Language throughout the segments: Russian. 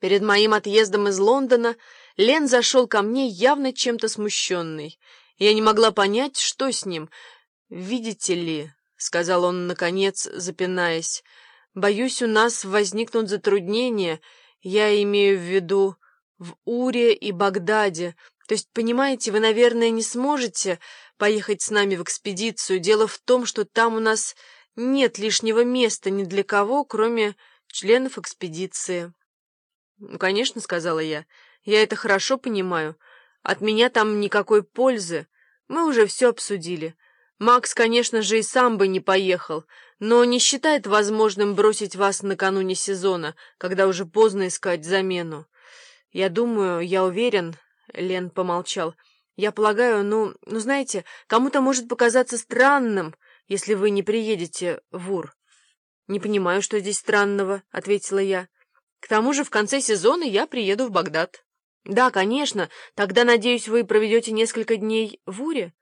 Перед моим отъездом из Лондона Лен зашел ко мне явно чем-то смущенный. Я не могла понять, что с ним. «Видите ли», — сказал он, наконец, запинаясь, — «боюсь, у нас возникнут затруднения. Я имею в виду в Уре и Багдаде. То есть, понимаете, вы, наверное, не сможете поехать с нами в экспедицию. Дело в том, что там у нас нет лишнего места ни для кого, кроме членов экспедиции». «Ну, конечно», — сказала я, — «я это хорошо понимаю. От меня там никакой пользы. Мы уже все обсудили. Макс, конечно же, и сам бы не поехал, но не считает возможным бросить вас накануне сезона, когда уже поздно искать замену. Я думаю, я уверен...» — Лен помолчал. «Я полагаю, ну, ну, знаете, кому-то может показаться странным, если вы не приедете в Ур». «Не понимаю, что здесь странного», — ответила я. К тому же в конце сезона я приеду в Багдад. Да, конечно. Тогда, надеюсь, вы проведете несколько дней в Уре?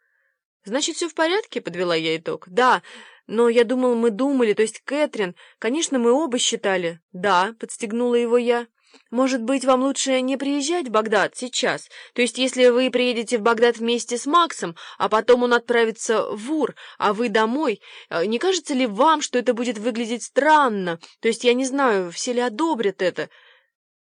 Значит, все в порядке, подвела я итог. Да, но я думал, мы думали, то есть Кэтрин. Конечно, мы оба считали. Да, подстегнула его я. Может быть, вам лучше не приезжать в Багдад сейчас? То есть, если вы приедете в Багдад вместе с Максом, а потом он отправится в Ур, а вы домой, э, не кажется ли вам, что это будет выглядеть странно? То есть, я не знаю, все ли одобрят это?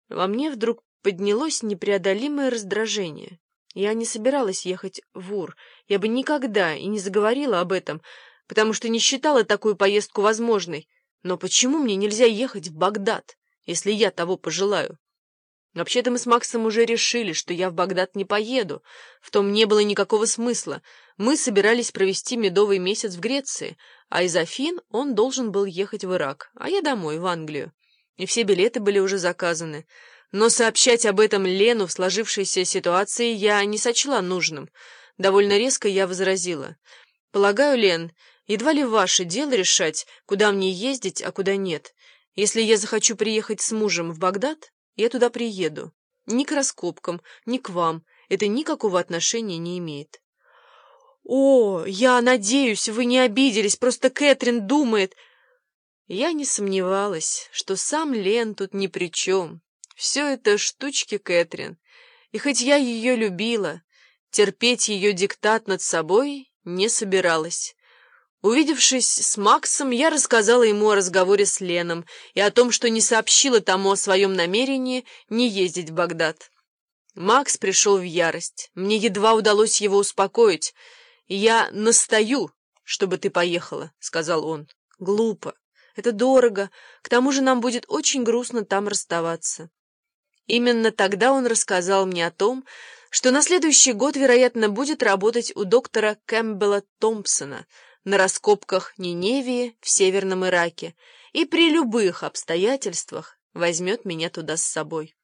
Во мне вдруг поднялось непреодолимое раздражение. Я не собиралась ехать в Ур. Я бы никогда и не заговорила об этом, потому что не считала такую поездку возможной. Но почему мне нельзя ехать в Багдад? Если я того пожелаю. Вообще-то мы с Максом уже решили, что я в Багдад не поеду. В том не было никакого смысла. Мы собирались провести медовый месяц в Греции, а из Афин он должен был ехать в Ирак, а я домой, в Англию. И все билеты были уже заказаны. Но сообщать об этом Лену в сложившейся ситуации я не сочла нужным. Довольно резко я возразила. «Полагаю, Лен, едва ли ваше дело решать, куда мне ездить, а куда нет». Если я захочу приехать с мужем в Багдад, я туда приеду. Ни к раскопкам, ни к вам. Это никакого отношения не имеет. «О, я надеюсь, вы не обиделись, просто Кэтрин думает...» Я не сомневалась, что сам Лен тут ни при чем. Все это штучки Кэтрин. И хоть я ее любила, терпеть ее диктат над собой не собиралась. Увидевшись с Максом, я рассказала ему о разговоре с Леном и о том, что не сообщила тому о своем намерении не ездить в Багдад. Макс пришел в ярость. Мне едва удалось его успокоить. «Я настаю, чтобы ты поехала», — сказал он. «Глупо. Это дорого. К тому же нам будет очень грустно там расставаться». Именно тогда он рассказал мне о том, что на следующий год, вероятно, будет работать у доктора Кэмпбелла Томпсона — на раскопках Ниневии в Северном Ираке и при любых обстоятельствах возьмет меня туда с собой.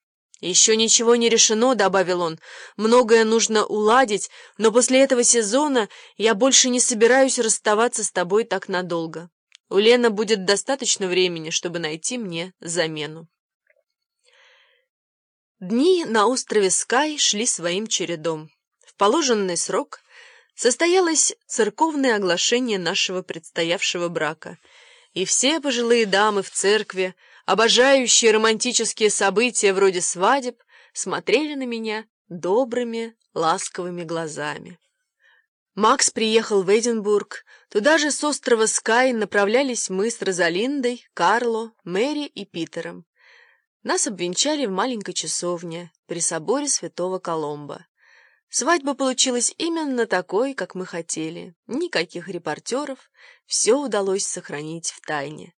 «Еще ничего не решено», — добавил он. «Многое нужно уладить, но после этого сезона я больше не собираюсь расставаться с тобой так надолго. У Лены будет достаточно времени, чтобы найти мне замену». Дни на острове Скай шли своим чередом. В положенный срок состоялось церковное оглашение нашего предстоявшего брака, и все пожилые дамы в церкви, обожающие романтические события вроде свадеб, смотрели на меня добрыми, ласковыми глазами. Макс приехал в Эдинбург, туда же с острова Скай направлялись мы с Розалиндой, Карло, Мэри и Питером. Нас обвенчали в маленькой часовне при соборе святого Коломба. Свадьба получилась именно такой, как мы хотели. Никаких репортеров, все удалось сохранить в тайне.